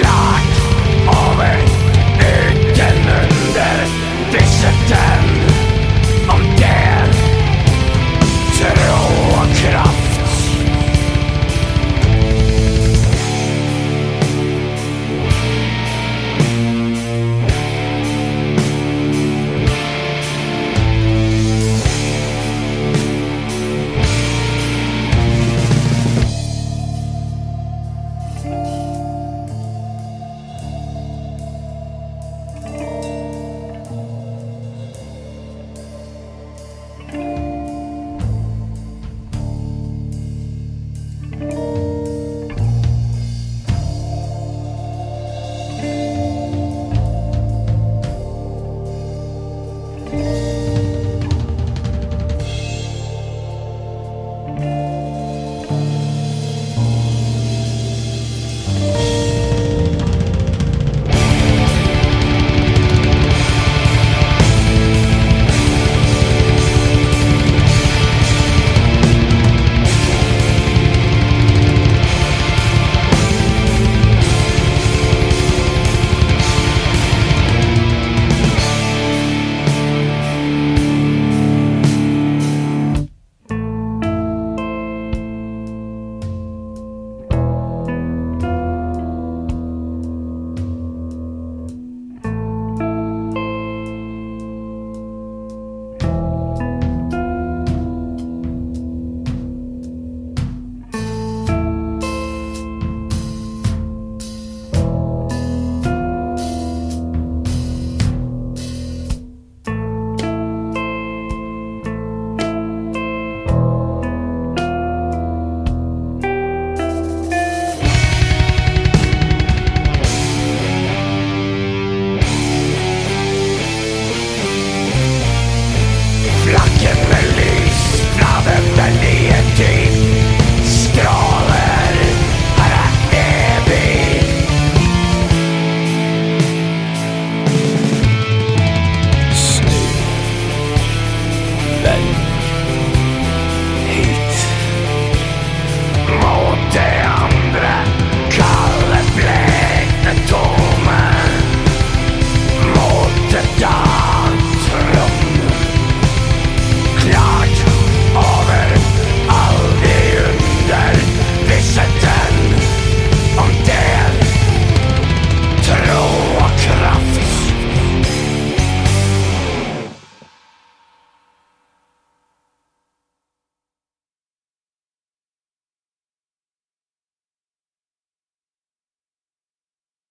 klart av en ökenmundare visitär